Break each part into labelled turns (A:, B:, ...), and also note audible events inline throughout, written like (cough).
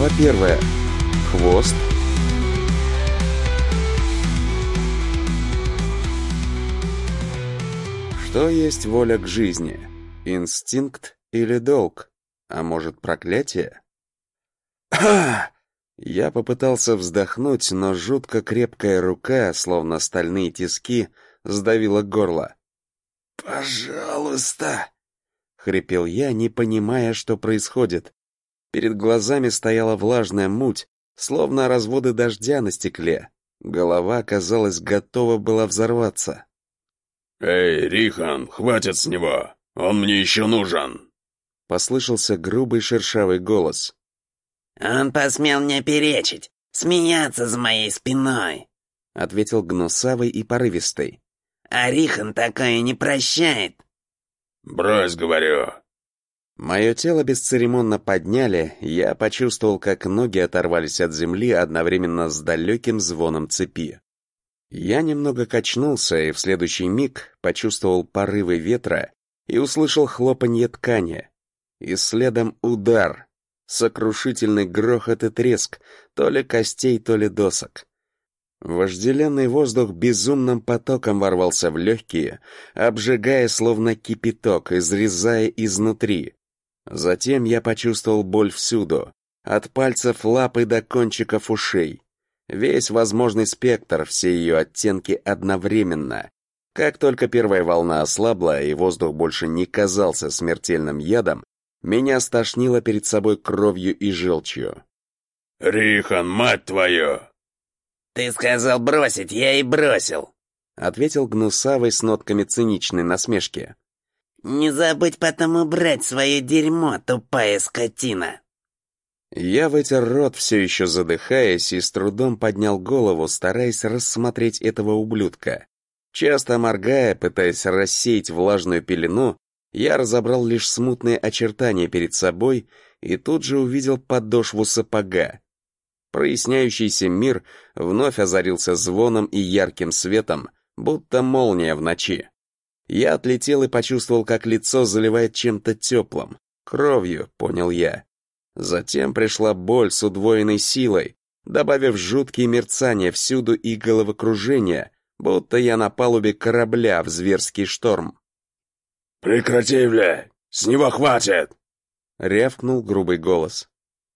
A: Глава первая. Хвост. Что есть воля к жизни? Инстинкт или долг? А может, проклятие? (clears throat) Я попытался вздохнуть, но жутко крепкая рука, словно стальные тиски, сдавила горло. «Пожалуйста!» — хрипел я, не понимая, что происходит. Перед глазами стояла влажная муть, словно разводы дождя на стекле. Голова, казалось, готова была взорваться.
B: «Эй, Рихан, хватит с него! Он мне еще нужен!»
A: Послышался грубый шершавый голос.
C: «Он посмел мне перечить, смеяться за моей спиной!»
A: Ответил гнусавый и порывистый.
C: «А Рихан такое не прощает!»
B: «Брось, говорю!»
A: Мое тело бесцеремонно подняли, я почувствовал, как ноги оторвались от земли одновременно с далеким звоном цепи. Я немного качнулся и в следующий миг почувствовал порывы ветра и услышал хлопанье ткани. И следом удар, сокрушительный грохот и треск, то ли костей, то ли досок. Вожделенный воздух безумным потоком ворвался в легкие, обжигая словно кипяток, изрезая изнутри. Затем я почувствовал боль всюду, от пальцев лапы до кончиков ушей. Весь возможный спектр, все ее оттенки одновременно. Как только первая волна ослабла и воздух больше не казался смертельным ядом, меня стошнило перед собой кровью и желчью.
B: «Рихан, мать твою!»
C: «Ты сказал бросить, я и бросил», —
A: ответил гнусавый с нотками циничной насмешки.
C: «Не забудь потом убрать свое дерьмо, тупая скотина!»
A: Я вытер рот, все еще задыхаясь, и с трудом поднял голову, стараясь рассмотреть этого ублюдка. Часто моргая, пытаясь рассеять влажную пелену, я разобрал лишь смутные очертания перед собой и тут же увидел подошву сапога. Проясняющийся мир вновь озарился звоном и ярким светом, будто молния в ночи. Я отлетел и почувствовал, как лицо заливает чем-то теплым. Кровью, понял я. Затем пришла боль с удвоенной силой, добавив жуткие мерцания всюду и головокружение, будто я на палубе корабля в зверский шторм.
B: «Прекрати, бля! С него хватит!»
A: — рявкнул грубый голос.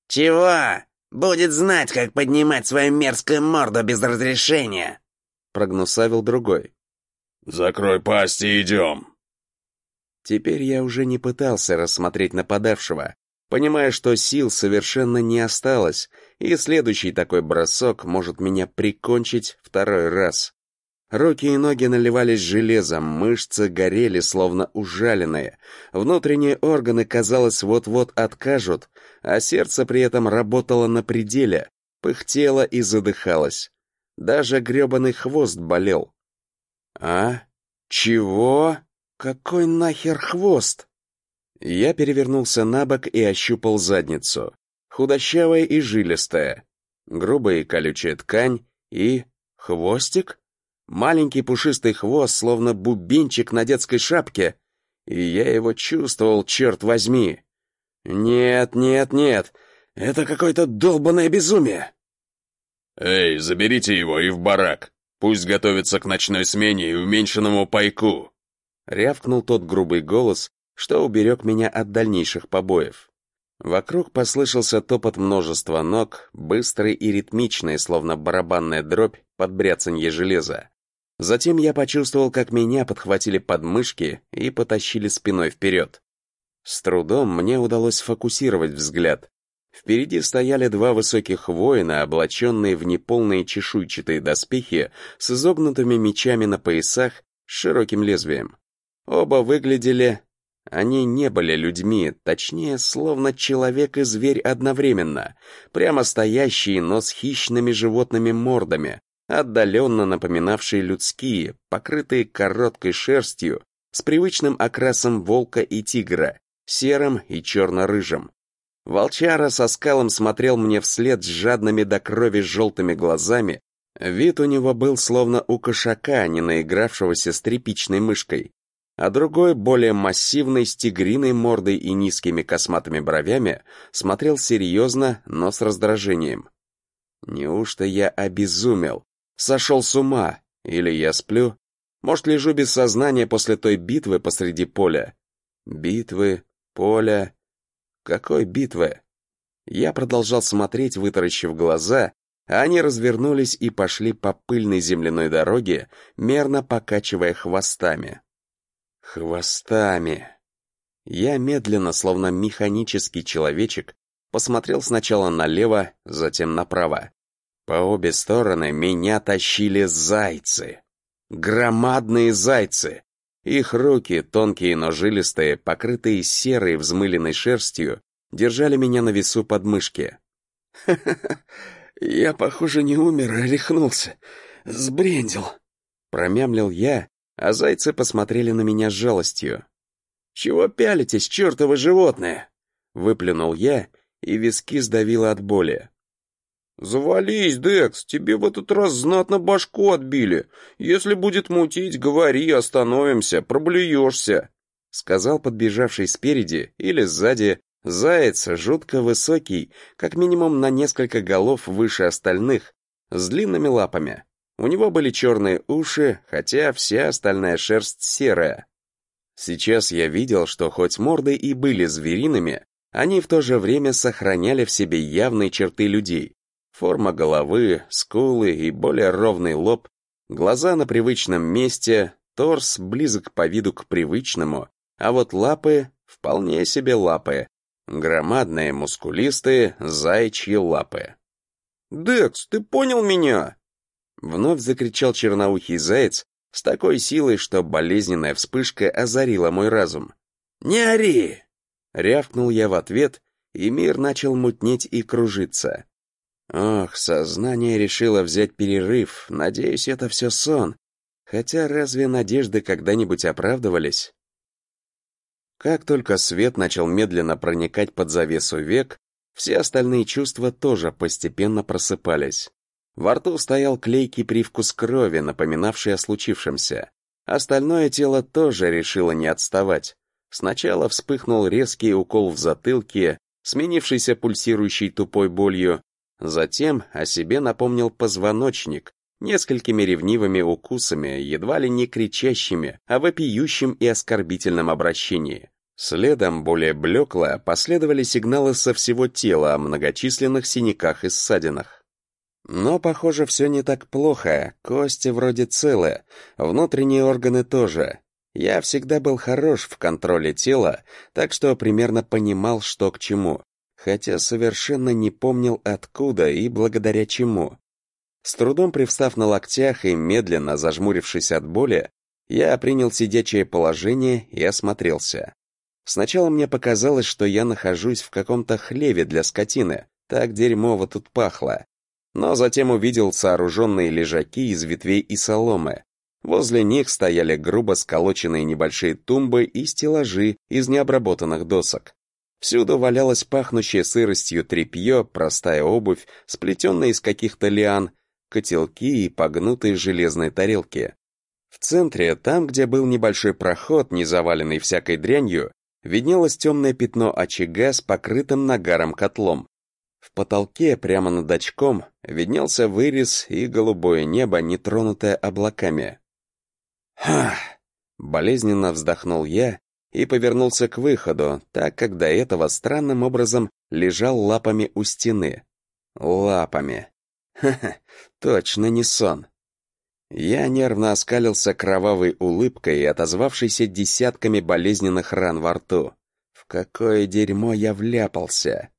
C: «Чего? Будет знать, как поднимать свою мерзкую морду без разрешения!»
A: — прогнусавил другой.
B: «Закрой пасть и идем!»
A: Теперь я уже не пытался рассмотреть нападавшего, понимая, что сил совершенно не осталось, и следующий такой бросок может меня прикончить второй раз. Руки и ноги наливались железом, мышцы горели, словно ужаленные. Внутренние органы, казалось, вот-вот откажут, а сердце при этом работало на пределе, пыхтело и задыхалось. Даже гребаный хвост болел. «А? Чего? Какой нахер хвост?» Я перевернулся на бок и ощупал задницу. Худощавая и жилистая. Грубая и колючая ткань и... хвостик? Маленький пушистый хвост, словно бубенчик на детской шапке. И я его чувствовал, черт возьми. Нет, нет, нет. Это какое-то долбанное безумие.
B: «Эй, заберите его и в барак. Пусть готовится к ночной смене и уменьшенному пайку!»
A: Рявкнул тот грубый голос, что уберег меня от дальнейших побоев. Вокруг послышался топот множества ног, быстрый и ритмичный, словно барабанная дробь под бряцанье железа. Затем я почувствовал, как меня подхватили подмышки и потащили спиной вперед. С трудом мне удалось фокусировать взгляд. Впереди стояли два высоких воина, облаченные в неполные чешуйчатые доспехи с изогнутыми мечами на поясах с широким лезвием. Оба выглядели... Они не были людьми, точнее, словно человек и зверь одновременно, прямо стоящие, но с хищными животными мордами, отдаленно напоминавшие людские, покрытые короткой шерстью, с привычным окрасом волка и тигра, серым и черно-рыжим. Волчара со скалом смотрел мне вслед с жадными до крови желтыми глазами. Вид у него был словно у кошака, не наигравшегося с тряпичной мышкой. а другой, более массивный, с тигриной мордой и низкими косматыми бровями, смотрел серьезно, но с раздражением. Неужто я обезумел? Сошел с ума? Или я сплю? Может, лежу без сознания после той битвы посреди поля? Битвы, поля... Какой битвы? Я продолжал смотреть, вытаращив глаза, а они развернулись и пошли по пыльной земляной дороге, мерно покачивая хвостами. Хвостами. Я медленно, словно механический человечек, посмотрел сначала налево, затем направо. По обе стороны меня тащили зайцы. Громадные зайцы. Их руки, тонкие, но жилистые, покрытые серой взмыленной шерстью, держали меня на весу подмышки. «Ха-ха-ха, я, похоже, не умер, а рехнулся. Сбрендил», — промямлил я, а зайцы посмотрели на меня с жалостью. «Чего пялитесь, чертовы животные?» — выплюнул я, и виски сдавило от боли. «Завались, Декс, тебе в этот раз знатно башку отбили. Если будет мутить, говори, остановимся, проблюешься», — сказал подбежавший спереди или сзади заяц, жутко высокий, как минимум на несколько голов выше остальных, с длинными лапами. У него были черные уши, хотя вся остальная шерсть серая. Сейчас я видел, что хоть морды и были звериными, они в то же время сохраняли в себе явные черты людей. Форма головы, скулы и более ровный лоб, глаза на привычном месте, торс близок по виду к привычному, а вот лапы — вполне себе лапы. Громадные, мускулистые, зайчьи лапы. «Декс, ты понял меня?» Вновь закричал черноухий заяц с такой силой, что болезненная вспышка озарила мой разум. «Не ори!» Рявкнул я в ответ, и мир начал мутнеть и кружиться. Ох, сознание решило взять перерыв, надеюсь, это все сон. Хотя разве надежды когда-нибудь оправдывались? Как только свет начал медленно проникать под завесу век, все остальные чувства тоже постепенно просыпались. Во рту стоял клейкий привкус крови, напоминавший о случившемся. Остальное тело тоже решило не отставать. Сначала вспыхнул резкий укол в затылке, сменившийся пульсирующей тупой болью, затем о себе напомнил позвоночник, несколькими ревнивыми укусами, едва ли не кричащими, о вопиющем и оскорбительном обращении. Следом, более блекло, последовали сигналы со всего тела о многочисленных синяках и ссадинах. Но, похоже, все не так плохо, кости вроде целы, внутренние органы тоже. Я всегда был хорош в контроле тела, так что примерно понимал, что к чему, хотя совершенно не помнил откуда и благодаря чему. С трудом привстав на локтях и медленно зажмурившись от боли, я принял сидячее положение и осмотрелся. Сначала мне показалось, что я нахожусь в каком-то хлеве для скотины, так дерьмово тут пахло но затем увидел сооруженные лежаки из ветвей и соломы. Возле них стояли грубо сколоченные небольшие тумбы и стеллажи из необработанных досок. Всюду валялось пахнущее сыростью тряпье, простая обувь, сплетенная из каких-то лиан, котелки и погнутые железные тарелки. В центре, там, где был небольшой проход, не заваленный всякой дрянью, виднелось темное пятно очага с покрытым нагаром котлом. В потолке, прямо над очком, виднелся вырез и голубое небо, не тронутое облаками. «Ха!» — болезненно вздохнул я и повернулся к выходу, так как до этого странным образом лежал лапами у стены. Лапами. Ха-ха, точно не сон. Я нервно оскалился кровавой улыбкой, отозвавшейся десятками болезненных ран во рту. В какое дерьмо я вляпался.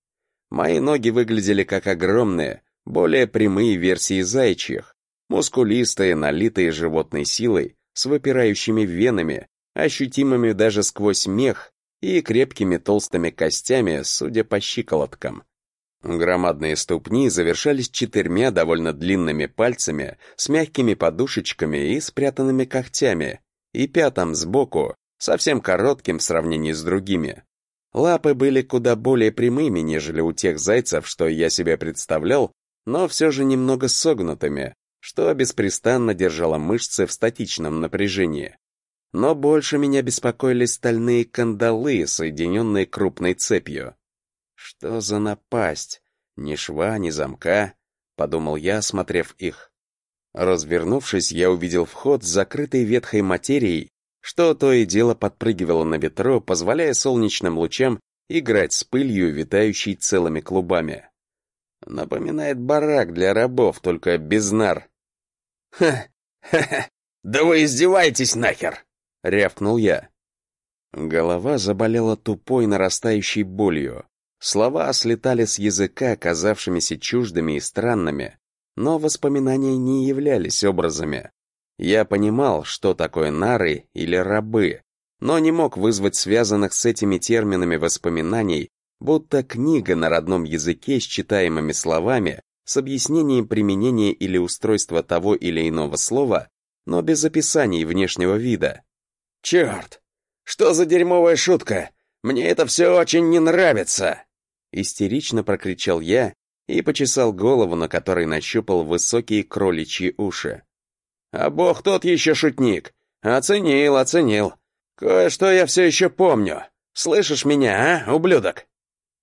A: Мои ноги выглядели как огромные, более прямые версии зайчьих, мускулистые, налитые животной силой, с выпирающими венами, ощутимыми даже сквозь мех и крепкими толстыми костями, судя по щиколоткам. Громадные ступни завершались четырьмя довольно длинными пальцами с мягкими подушечками и спрятанными когтями, и пятом сбоку, совсем коротким в сравнении с другими. Лапы были куда более прямыми, нежели у тех зайцев, что я себе представлял, но все же немного согнутыми, что беспрестанно держало мышцы в статичном напряжении. Но больше меня беспокоили стальные кандалы, соединенные крупной цепью. Что за напасть? Ни шва, ни замка, подумал я, осмотрев их. Развернувшись, я увидел вход с закрытой ветхой материей, что то и дело подпрыгивало на ветру, позволяя солнечным лучам играть с пылью, витающей целыми клубами. Напоминает барак для рабов, только без нар.
C: «Ха! Ха-ха! Да вы издеваетесь нахер!»
A: — рявкнул я. Голова заболела тупой нарастающей болью. Слова слетали с языка, казавшимися чуждыми и странными, но воспоминания не являлись образами. Я понимал, что такое нары или рабы, но не мог вызвать связанных с этими терминами воспоминаний, будто книга на родном языке с читаемыми словами, с объяснением применения или устройства того или иного слова, но без описаний внешнего вида.
C: «Черт! Что за дерьмовая шутка? Мне это все очень не нравится!»
A: Истерично прокричал я и почесал голову, на которой нащупал высокие кроличьи уши.
C: «А бог тот еще шутник! Оценил, оценил! Кое-что я все еще помню! Слышишь меня, а, ублюдок?»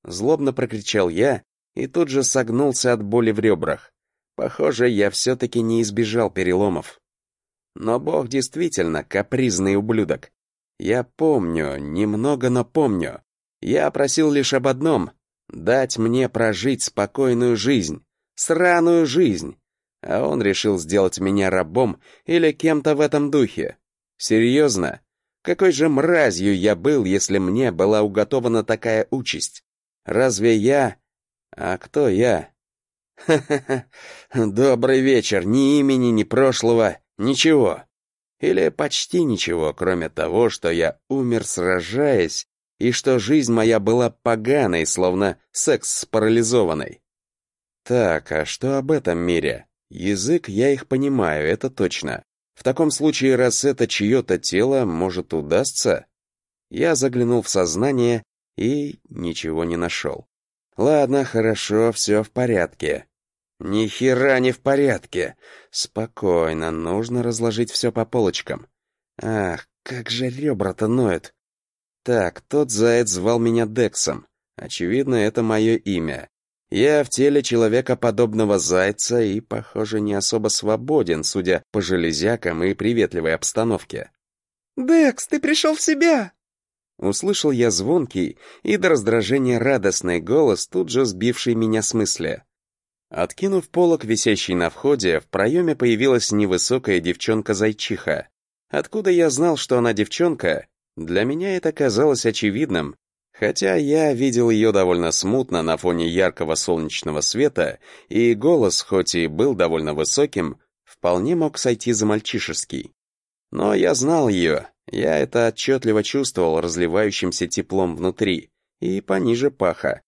A: Злобно прокричал я и тут же согнулся от боли в ребрах. Похоже, я все-таки не избежал переломов. Но Бог действительно капризный ублюдок. Я помню, немного, но помню. Я просил лишь об одном — дать мне прожить спокойную жизнь, сраную жизнь. А он решил сделать меня рабом или кем-то в этом духе. Серьезно? Какой же мразью я был, если мне была уготована такая участь? Разве я... А кто я? (laughs) Ха-ха-ха. Добрый вечер, ни имени, ни прошлого, Ничего. Или почти ничего, кроме того, что я умер сражаясь, и что жизнь моя была поганой, словно секс с парализованной. Так, а что об этом мире? Язык я их понимаю, это точно. В таком случае, раз это чье-то тело, может, удастся? Я заглянул в сознание и ничего не нашел. Ладно, хорошо, все в порядке. Ни хера не в порядке. Спокойно, нужно разложить все по полочкам. Ах, как же ребра-то ноют. Так, тот заяц звал меня Дексом. Очевидно, это мое имя. Я в теле человека подобного зайца и, похоже, не особо свободен, судя по железякам и приветливой обстановке.
D: «Декс, ты пришел в себя!»
A: Услышал я звонкий и до раздражения радостный голос, тут же сбивший меня с мысли. Откинув полок, висящий на входе, в проеме появилась невысокая девчонка-зайчиха. Откуда я знал, что она девчонка? Для меня это казалось очевидным, хотя я видел ее довольно смутно на фоне яркого солнечного света, и голос, хоть и был довольно высоким, вполне мог сойти за мальчишеский. Но я знал ее, я это отчетливо чувствовал разливающимся теплом внутри и пониже паха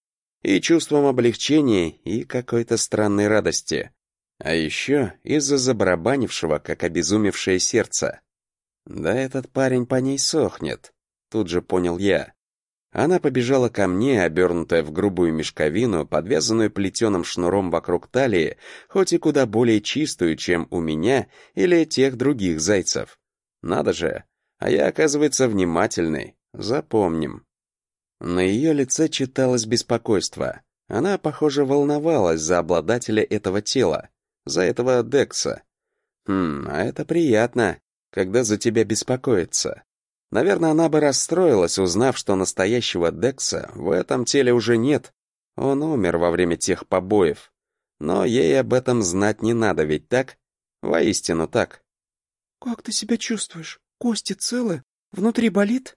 A: и чувством облегчения, и какой-то странной радости. А еще из-за забарабанившего, как обезумевшее сердце. Да этот парень по ней сохнет, тут же понял я. Она побежала ко мне, обернутая в грубую мешковину, подвязанную плетеным шнуром вокруг талии, хоть и куда более чистую, чем у меня или тех других зайцев. Надо же, а я, оказывается, внимательный. Запомним. На ее лице читалось беспокойство. Она, похоже, волновалась за обладателя этого тела, за этого Декса. Хм, а это приятно, когда за тебя беспокоится. Наверное, она бы расстроилась, узнав, что настоящего Декса в этом теле уже нет. Он умер во время тех побоев. Но ей об этом знать не надо, ведь так? Воистину так.
D: «Как ты себя чувствуешь? Кости целы? Внутри болит?»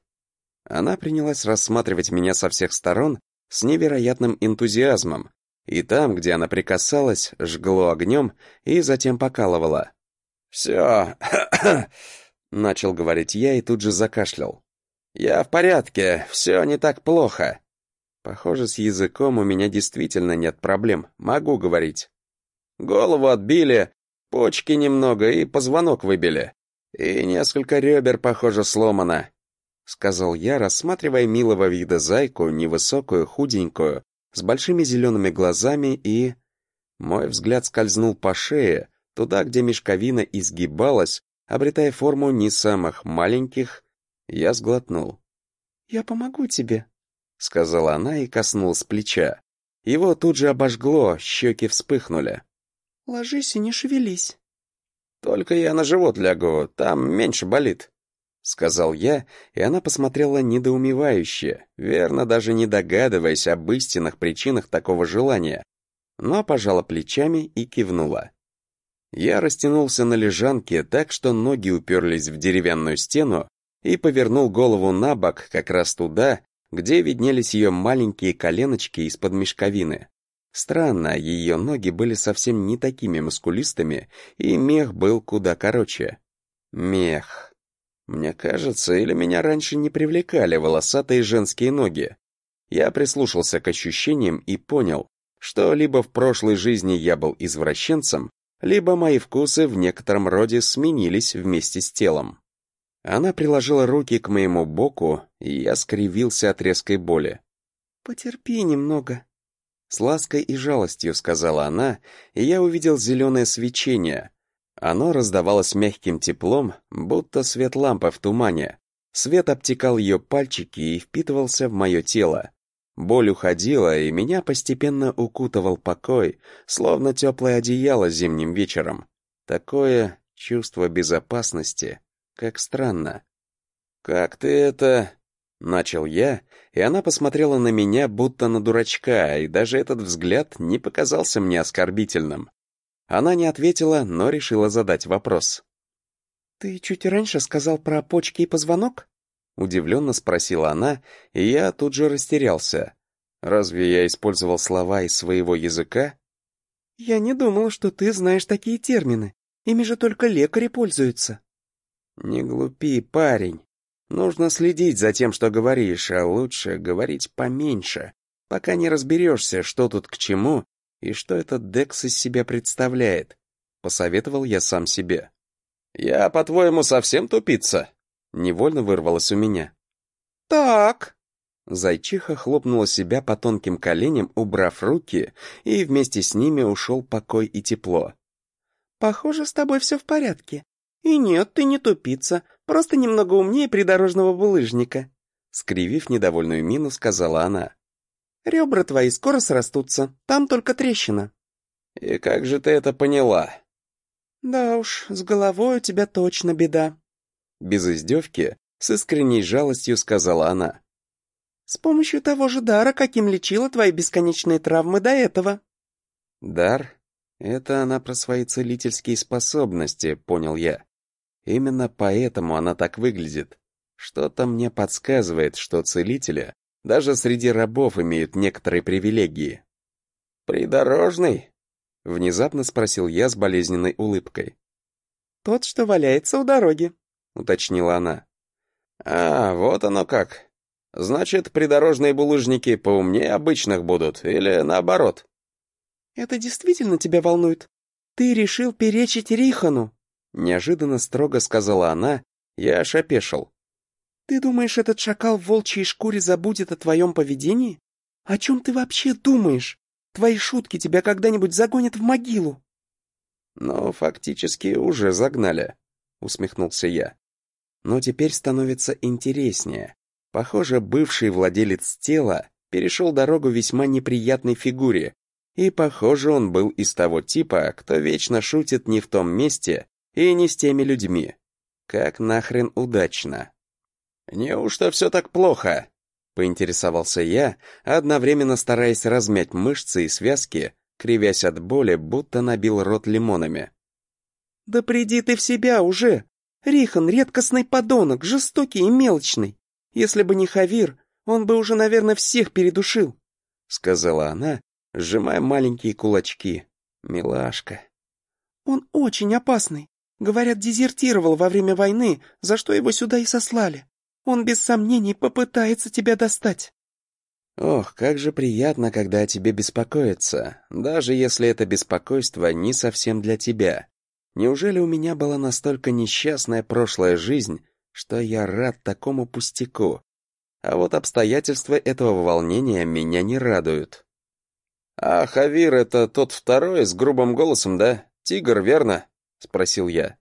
A: Она принялась рассматривать меня со всех сторон с невероятным энтузиазмом, и там, где она прикасалась, жгло огнем и затем покалывала. «Все», (coughs) — начал говорить я и тут же закашлял. «Я в порядке, все не так плохо». Похоже, с языком у меня действительно нет проблем, могу говорить. Голову отбили, почки немного и позвонок выбили. И несколько ребер, похоже, сломано. — сказал я, рассматривая милого вида зайку, невысокую, худенькую, с большими зелеными глазами и... Мой взгляд скользнул по шее, туда, где мешковина изгибалась, обретая форму не самых маленьких, я сглотнул.
D: «Я помогу тебе», —
A: сказала она и коснулась плеча. Его тут же обожгло, щеки вспыхнули.
D: «Ложись и не шевелись».
A: «Только я на живот лягу, там меньше болит», — сказал я, и она посмотрела недоумевающе, верно даже не догадываясь об истинных причинах такого желания, но пожала плечами и кивнула. Я растянулся на лежанке так, что ноги уперлись в деревянную стену и повернул голову на бок как раз туда, где виднелись ее маленькие коленочки из-под мешковины. Странно, ее ноги были совсем не такими мускулистыми, и мех был куда короче. Мех. Мне кажется, или меня раньше не привлекали волосатые женские ноги. Я прислушался к ощущениям и понял, что либо в прошлой жизни я был извращенцем, либо мои вкусы в некотором роде сменились вместе с телом. Она приложила руки к моему боку, и я скривился от резкой боли.
D: «Потерпи немного», —
A: с лаской и жалостью сказала она, и я увидел зеленое свечение. Оно раздавалось мягким теплом, будто свет лампы в тумане. Свет обтекал ее пальчики и впитывался в мое тело. Боль уходила, и меня постепенно укутывал покой, словно теплое одеяло зимним вечером. Такое чувство безопасности, как странно. «Как ты это...» — начал я, и она посмотрела на меня, будто на дурачка, и даже этот взгляд не показался мне оскорбительным. Она не ответила, но решила задать вопрос.
D: «Ты чуть раньше сказал про почки и позвонок?»
A: Удивленно спросила она, и я тут же растерялся. Разве я использовал слова из своего языка?
D: «Я не думал, что ты знаешь такие термины. Ими же только лекари пользуются».
A: «Не глупи, парень. Нужно следить за тем, что говоришь, а лучше говорить поменьше, пока не разберешься, что тут к чему и что этот Декс из себя представляет», — посоветовал я сам себе. «Я, по-твоему, совсем тупица?» — невольно вырвалось у меня.
D: «Так»,
A: Зайчиха хлопнула себя по тонким коленям, убрав руки, и вместе с ними ушел покой и тепло.
D: «Похоже, с тобой все в порядке. И нет, ты не тупица, просто немного умнее придорожного булыжника»,
A: скривив недовольную мину, сказала она.
D: «Ребра твои скоро срастутся, там только трещина».
A: «И как же ты это поняла?»
D: «Да уж, с головой у тебя точно беда»,
A: без издевки, с искренней жалостью сказала она.
D: С помощью того же дара, каким лечила твои бесконечные травмы до этого.
A: Дар? Это она про свои целительские способности, понял я. Именно поэтому она так выглядит. Что-то мне подсказывает, что целители даже среди рабов имеют некоторые привилегии. «Придорожный?» — внезапно спросил я с болезненной улыбкой.
D: «Тот, что валяется у дороги», —
A: уточнила она. «А, вот оно как. Значит, придорожные булыжники поумнее обычных будут, или наоборот?
D: Это действительно тебя волнует? Ты решил перечить Рихану?
A: Неожиданно строго сказала она, я аж опешил.
D: Ты думаешь, этот шакал в волчьей шкуре забудет о твоем поведении? О чем ты вообще думаешь? Твои шутки тебя когда-нибудь загонят в могилу.
A: Ну, фактически уже загнали, усмехнулся я. Но теперь становится интереснее. Похоже, бывший владелец тела перешел дорогу весьма неприятной фигуре, и, похоже, он был из того типа, кто вечно шутит не в том месте и не с теми людьми. Как нахрен удачно. «Неужто все так плохо?» — поинтересовался я, одновременно стараясь размять мышцы и связки, кривясь от боли, будто набил рот лимонами.
D: «Да приди ты в себя уже! Рихан — редкостный подонок, жестокий и мелочный. Если бы не Хавир, он бы уже, наверное, всех передушил», —
A: сказала она, сжимая маленькие кулачки. «Милашка».
D: «Он очень опасный. Говорят, дезертировал во время войны, за что его сюда и сослали. Он без сомнений попытается тебя достать».
A: «Ох, как же приятно, когда о тебе беспокоятся, даже если это беспокойство не совсем для тебя. Неужели у меня была настолько несчастная прошлая жизнь, что я рад такому пустяку. А вот обстоятельства этого волнения меня не радуют. «А Хавир — это тот второй с грубым голосом, да? Тигр, верно?» — спросил я.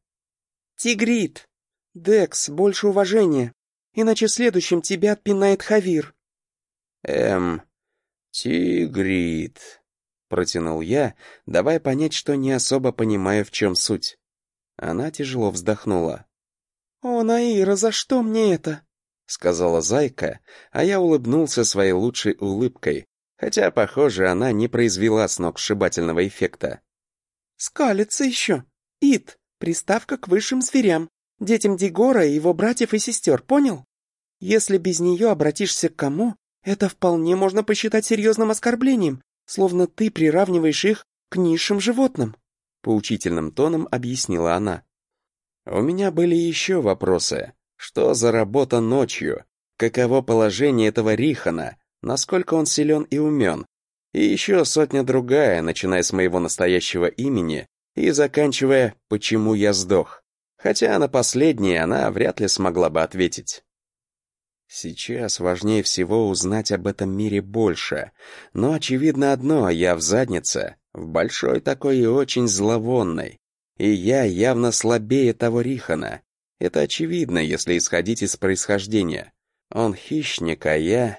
D: Тигрит! Декс, больше уважения, иначе следующим тебя отпинает Хавир.
A: Эм, Тигрит, протянул я, давая понять, что не особо понимаю, в чем суть. Она тяжело вздохнула.
D: «О, Наира, за что мне это?»
A: — сказала зайка, а я улыбнулся своей лучшей улыбкой, хотя, похоже, она не произвела сногсшибательного эффекта.
D: «Скалится еще. Ит, приставка к высшим зверям, детям Дигора и его братьев и сестер, понял? Если без нее обратишься к кому, это вполне можно посчитать серьезным оскорблением, словно ты приравниваешь их к низшим животным», — поучительным тоном объяснила она.
A: У меня были еще вопросы. Что за работа ночью? Каково положение этого Рихана? Насколько он силен и умен? И еще сотня другая, начиная с моего настоящего имени и заканчивая «почему я сдох?». Хотя на последнее она вряд ли смогла бы ответить. Сейчас важнее всего узнать об этом мире больше. Но очевидно одно, я в заднице, в большой такой и очень зловонной. И я явно слабее того Рихана. Это очевидно, если исходить из происхождения. Он хищник, а я...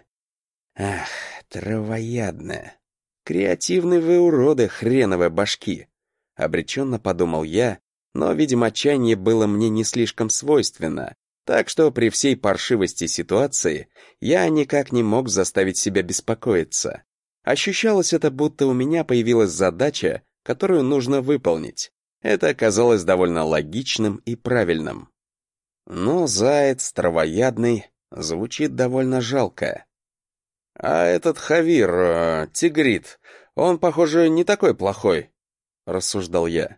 A: Ах, травоядная. Креативный вы уроды, хреновые башки. Обреченно подумал я, но, видимо, отчаяние было мне не слишком свойственно, так что при всей паршивости ситуации я никак не мог заставить себя беспокоиться. Ощущалось это, будто у меня появилась задача, которую нужно выполнить. Это оказалось довольно логичным и правильным. Но заяц травоядный звучит довольно жалко. А этот Хавир, э, тигрит, он, похоже, не такой плохой, рассуждал я.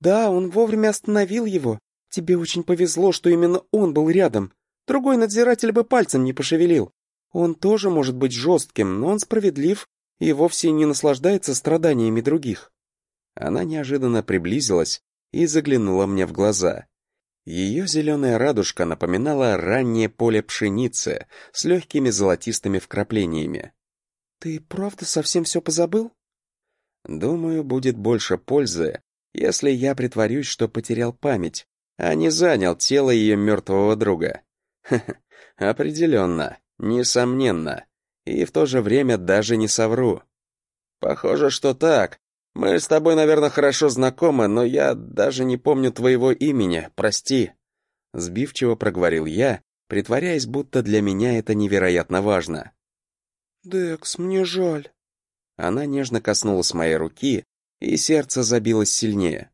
D: Да, он вовремя остановил его. Тебе очень повезло, что именно он был рядом. Другой надзиратель бы пальцем не пошевелил. Он тоже может быть жестким, но он справедлив и вовсе не наслаждается страданиями других.
A: Она неожиданно приблизилась и заглянула мне в глаза. Ее зеленая радужка напоминала раннее поле пшеницы с легкими золотистыми вкраплениями.
D: «Ты правда совсем все позабыл?»
A: «Думаю, будет больше пользы, если я притворюсь, что потерял память, а не занял тело ее мертвого друга. (laughs) Ха -ха, определенно, несомненно, и в то же время даже не совру. Похоже, что так, мы с тобой, наверное, хорошо знакомы, но я даже не помню твоего имени, прости. Сбивчиво проговорил я, притворяясь, будто для меня это невероятно важно.
D: «Декс, мне жаль».
A: Она нежно коснулась моей руки, и сердце забилось сильнее.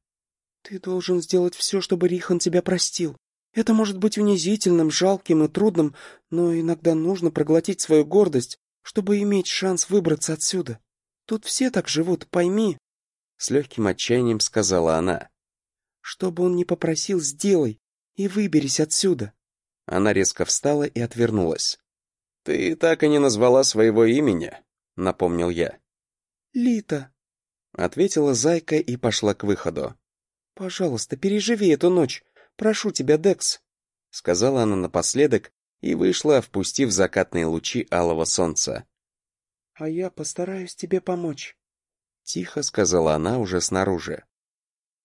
D: «Ты должен сделать все, чтобы Рихан тебя простил. Это может быть унизительным, жалким и трудным, но иногда нужно проглотить свою гордость, чтобы иметь шанс выбраться отсюда. Тут все так живут, пойми
A: с легким отчаянием сказала она.
D: «Что бы он ни попросил, сделай и выберись отсюда».
A: Она резко встала и отвернулась. «Ты так и не назвала своего имени», — напомнил я.
D: «Лита», —
A: ответила зайка и пошла к выходу.
D: «Пожалуйста, переживи эту ночь. Прошу тебя, Декс», —
A: сказала она напоследок и вышла, впустив закатные лучи алого солнца.
D: «А я постараюсь тебе помочь».
A: — тихо сказала она уже снаружи.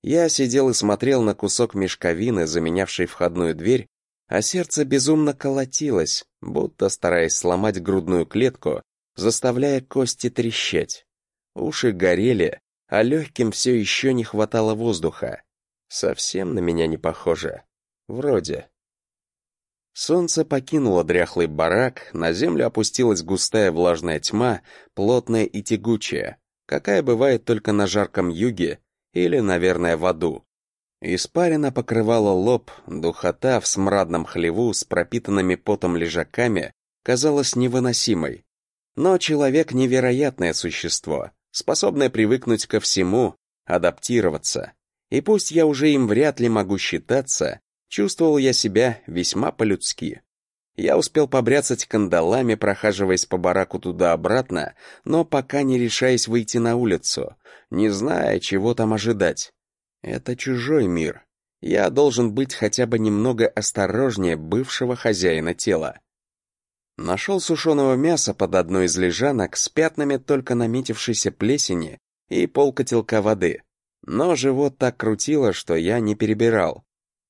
A: Я сидел и смотрел на кусок мешковины, заменявший входную дверь, а сердце безумно колотилось, будто стараясь сломать грудную клетку, заставляя кости трещать. Уши горели, а легким все еще не хватало воздуха. Совсем на меня не похоже. Вроде. Солнце покинуло дряхлый барак, на землю опустилась густая влажная тьма, плотная и тягучая, какая бывает только на жарком юге или, наверное, в аду. Испарина покрывала лоб, духота в смрадном хлеву с пропитанными потом лежаками казалась невыносимой. Но человек — невероятное существо, способное привыкнуть ко всему, адаптироваться. И пусть я уже им вряд ли могу считаться, чувствовал я себя весьма по-людски. Я успел побряцать кандалами, прохаживаясь по бараку туда-обратно, но пока не решаясь выйти на улицу, не зная, чего там ожидать. Это чужой мир. Я должен быть хотя бы немного осторожнее бывшего хозяина тела. Нашел сушеного мяса под одной из лежанок с пятнами только наметившейся плесени и полкотелка воды. Но живот так крутило, что я не перебирал.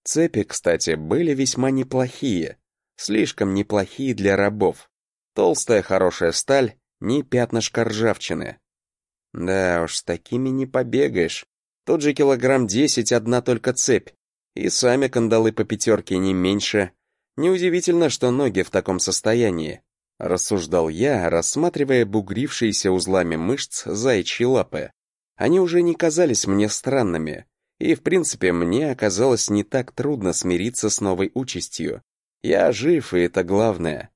A: Цепи, кстати, были весьма неплохие, слишком неплохие для рабов. Толстая хорошая сталь, ни пятнышка ржавчины. Да уж, с такими не побегаешь. Тут же килограмм десять одна только цепь. И сами кандалы по пятерке не меньше. Неудивительно, что ноги в таком состоянии. Рассуждал я, рассматривая бугрившиеся узлами мышц заячьи лапы. Они уже не казались мне странными. И, в принципе, мне оказалось не так трудно смириться с новой участью. Я жив, и это главное.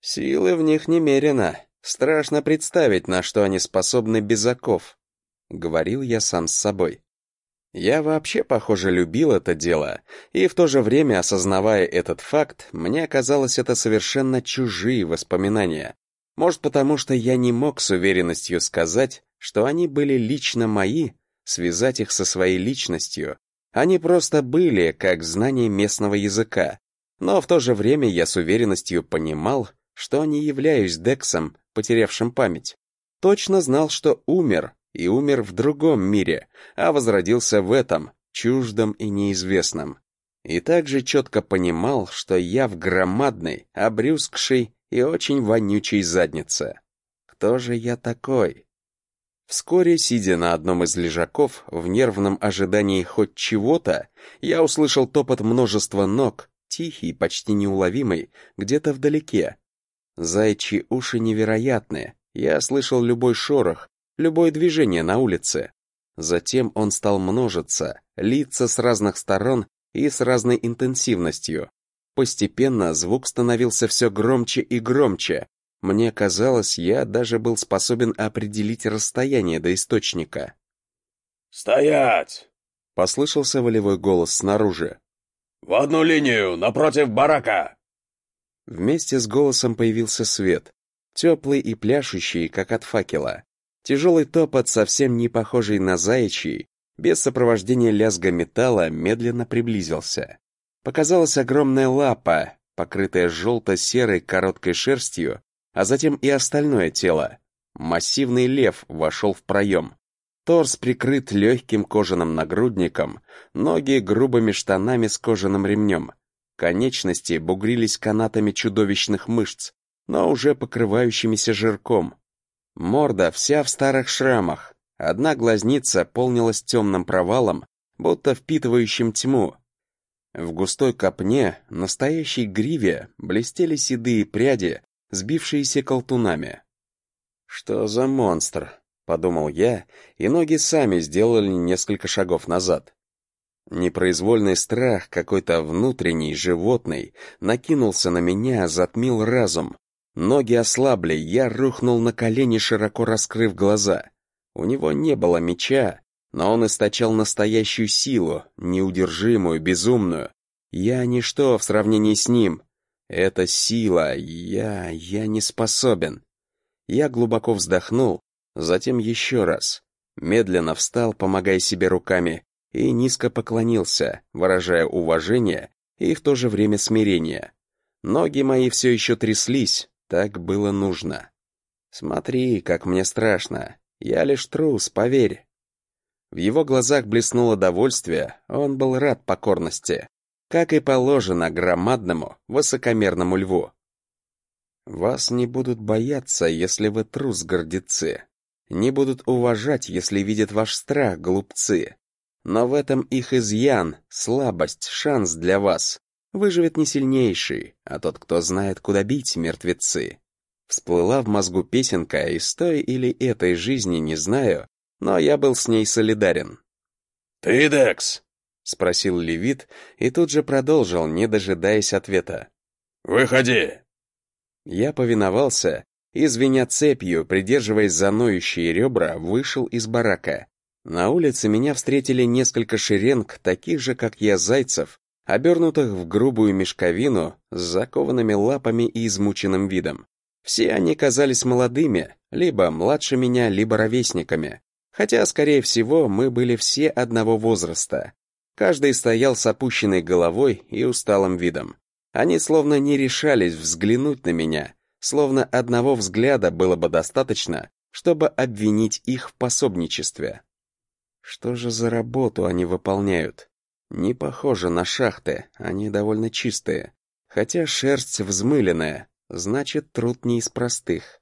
A: Силы в них немерено. Страшно представить, на что они способны без оков. Говорил я сам с собой. Я вообще, похоже, любил это дело, и в то же время, осознавая этот факт, мне казалось это совершенно чужие воспоминания. Может, потому что я не мог с уверенностью сказать, что они были лично мои, связать их со своей личностью. Они просто были, как знание местного языка. Но в то же время я с уверенностью понимал, что не являюсь Дексом, потерявшим память. Точно знал, что умер, и умер в другом мире, а возродился в этом, чуждом и неизвестном. И также четко понимал, что я в громадной, обрюзгшей и очень вонючей заднице. Кто же я такой? Вскоре, сидя на одном из лежаков, в нервном ожидании хоть чего-то, я услышал топот множества ног, тихий, почти неуловимый, где-то вдалеке. Зайчьи уши невероятные, я слышал любой шорох, любое движение на улице. Затем он стал множиться, литься с разных сторон и с разной интенсивностью. Постепенно звук становился все громче и громче. Мне казалось, я даже был способен определить расстояние до источника.
B: «Стоять!»
A: — послышался волевой голос снаружи.
B: «В одну линию, напротив барака!»
A: Вместе с голосом появился свет, теплый и пляшущий, как от факела. Тяжелый топот, совсем не похожий на заячий, без сопровождения лязга металла, медленно приблизился. Показалась огромная лапа, покрытая желто-серой короткой шерстью, а затем и остальное тело. Массивный лев вошел в проем. Торс прикрыт легким кожаным нагрудником, ноги грубыми штанами с кожаным ремнем. Конечности бугрились канатами чудовищных мышц, но уже покрывающимися жирком. Морда вся в старых шрамах, одна глазница полнилась темным провалом, будто впитывающим тьму. В густой копне, настоящей гриве, блестели седые пряди, сбившиеся колтунами. «Что за монстр?» — подумал я, и ноги сами сделали несколько шагов назад. Непроизвольный страх, какой-то внутренний, животный, накинулся на меня, затмил разум, Ноги ослабли, я рухнул на колени, широко раскрыв глаза. У него не было меча, но он источал настоящую силу, неудержимую, безумную. Я ничто в сравнении с ним. Это сила, я... я не способен. Я глубоко вздохнул, затем еще раз. Медленно встал, помогая себе руками, и низко поклонился, выражая уважение и в то же время смирение. Ноги мои все еще тряслись, так было нужно. Смотри, как мне страшно. Я лишь трус, поверь. В его глазах блеснуло довольствие, он был рад покорности, как и положено громадному, высокомерному льву. Вас не будут бояться, если вы трус, гордецы. Не будут уважать, если видят ваш страх, глупцы. Но в этом их изъян, слабость, шанс для вас. Выживет не сильнейший, а тот, кто знает, куда бить мертвецы. Всплыла в мозгу песенка из той или этой жизни, не знаю, но я был с ней солидарен.
B: «Ты, Декс?»
A: — спросил Левит и тут же продолжил, не дожидаясь ответа.
B: «Выходи!»
A: Я повиновался и, звеня цепью, придерживаясь за ноющие ребра, вышел из барака. На улице меня встретили несколько шеренг, таких же, как я, зайцев, обернутых в грубую мешковину с закованными лапами и измученным видом. Все они казались молодыми, либо младше меня, либо ровесниками. Хотя, скорее всего, мы были все одного возраста. Каждый стоял с опущенной головой и усталым видом. Они словно не решались взглянуть на меня, словно одного взгляда было бы достаточно, чтобы обвинить их в пособничестве. Что же за работу они выполняют? Не похоже на шахты, они довольно чистые. Хотя шерсть взмыленная, значит, труд не из простых.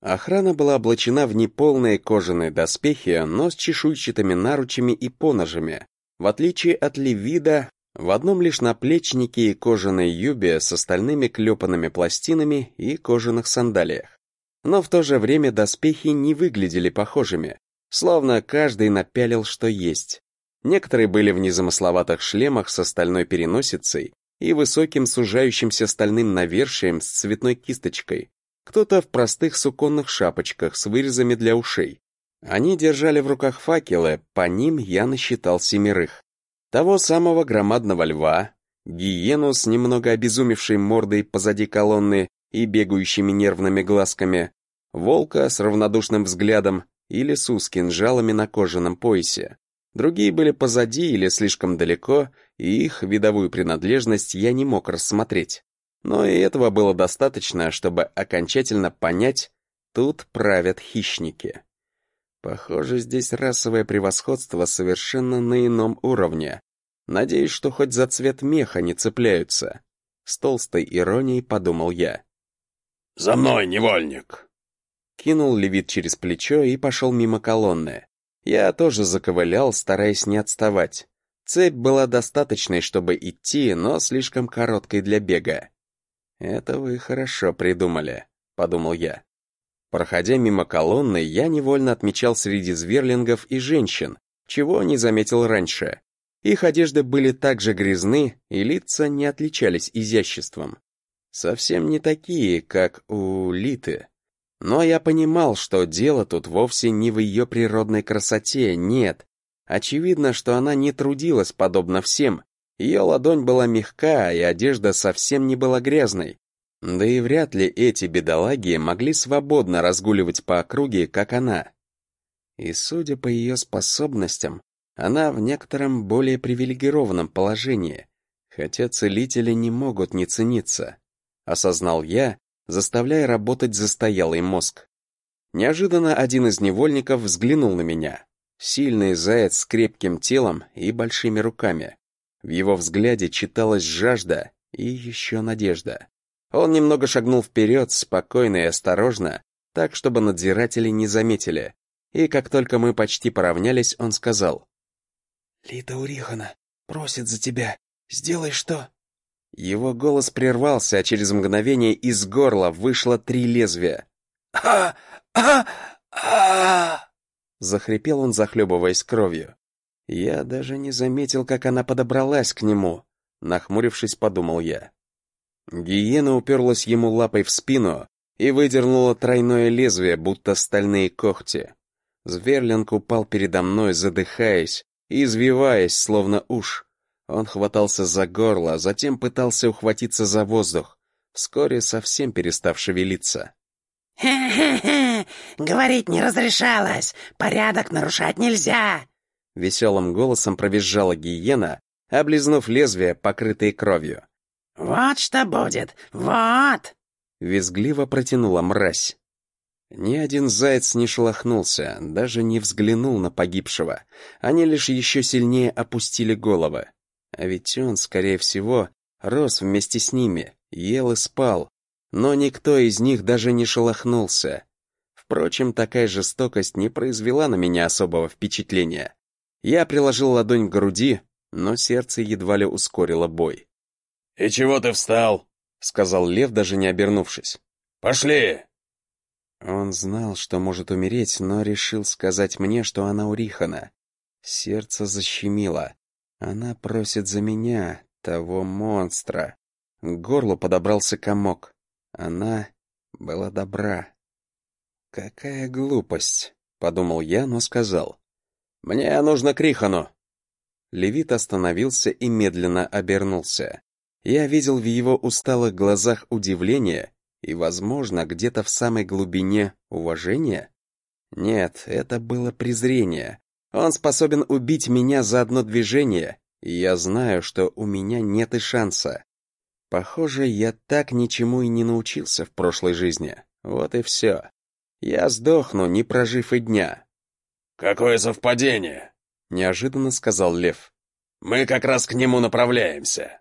A: Охрана была облачена в неполные кожаные доспехи, но с чешуйчатыми наручами и поножами. В отличие от Левида, в одном лишь наплечнике и кожаной юбе с остальными клепанными пластинами и кожаных сандалиях. Но в то же время доспехи не выглядели похожими, словно каждый напялил что есть. Некоторые были в незамысловатых шлемах с стальной переносицей и высоким сужающимся стальным навершием с цветной кисточкой, кто-то в простых суконных шапочках с вырезами для ушей. Они держали в руках факелы, по ним я насчитал семерых. Того самого громадного льва, гиену с немного обезумевшей мордой позади колонны и бегающими нервными глазками, волка с равнодушным взглядом и лису с кинжалами на кожаном поясе. Другие были позади или слишком далеко, и их видовую принадлежность я не мог рассмотреть. Но и этого было достаточно, чтобы окончательно понять, тут правят хищники. Похоже, здесь расовое превосходство совершенно на ином уровне. Надеюсь, что хоть за цвет меха не цепляются. С толстой иронией подумал я.
B: «За мной, невольник!»
A: Кинул левит через плечо и пошел мимо колонны. Я тоже заковылял, стараясь не отставать. Цепь была достаточной, чтобы идти, но слишком короткой для бега. «Это вы хорошо придумали», — подумал я. Проходя мимо колонны, я невольно отмечал среди зверлингов и женщин, чего не заметил раньше. Их одежды были также грязны, и лица не отличались изяществом. Совсем не такие, как у Литы. Но я понимал, что дело тут вовсе не в ее природной красоте, нет. Очевидно, что она не трудилась подобно всем. Ее ладонь была мягка, и одежда совсем не была грязной. Да и вряд ли эти бедолаги могли свободно разгуливать по округе, как она. И судя по ее способностям, она в некотором более привилегированном положении, хотя целители не могут не цениться, осознал я, заставляя работать застоялый мозг. Неожиданно один из невольников взглянул на меня. Сильный заяц с крепким телом и большими руками. В его взгляде читалась жажда и еще надежда. Он немного шагнул вперед, спокойно и осторожно, так, чтобы надзиратели не заметили. И как только мы почти поравнялись, он сказал.
D: «Лита Урихана просит за тебя. Сделай что?»
A: Его голос прервался, а через мгновение из горла вышло три лезвия.
D: «А! А! А!»
A: Захрипел он, захлебываясь кровью. Я даже не заметил, как она подобралась к нему. Нахмурившись, подумал я. Гиена уперлась ему лапой в спину и выдернула тройное лезвие, будто стальные когти. Зверлинг упал передо мной, задыхаясь и извиваясь, словно уж. Он хватался за горло, затем пытался ухватиться за воздух, вскоре совсем перестав шевелиться.
E: «Хе-хе-хе! Говорить не разрешалось! Порядок нарушать нельзя!»
A: Веселым голосом провизжала гиена, облизнув лезвие, покрытое кровью.
E: «Вот что будет! Вот!»
A: Визгливо протянула мразь. Ни один заяц не шелохнулся, даже не взглянул на погибшего. Они лишь еще сильнее опустили головы. А ведь он, скорее всего, рос вместе с ними, ел и спал. Но никто из них даже не шелохнулся. Впрочем, такая жестокость не произвела на меня особого впечатления. Я приложил ладонь к груди, но сердце едва ли ускорило бой.
B: «И чего ты встал?»
A: — сказал Лев, даже не обернувшись.
B: «Пошли!»
A: Он знал, что может умереть, но решил сказать мне, что она урихана. Сердце защемило. Она просит за меня, того монстра. К горлу подобрался комок. Она была добра. «Какая глупость!» — подумал я, но сказал. «Мне нужно к Рихану!» Левит остановился и медленно обернулся. Я видел в его усталых глазах удивление и, возможно, где-то в самой глубине уважение. Нет, это было презрение. Он способен убить меня за одно движение, и я знаю, что у меня нет и шанса. Похоже, я так ничему и не научился в прошлой жизни. Вот и все. Я сдохну, не прожив и дня.
B: «Какое совпадение!»
A: — неожиданно сказал Лев.
B: Мы как раз к нему направляемся».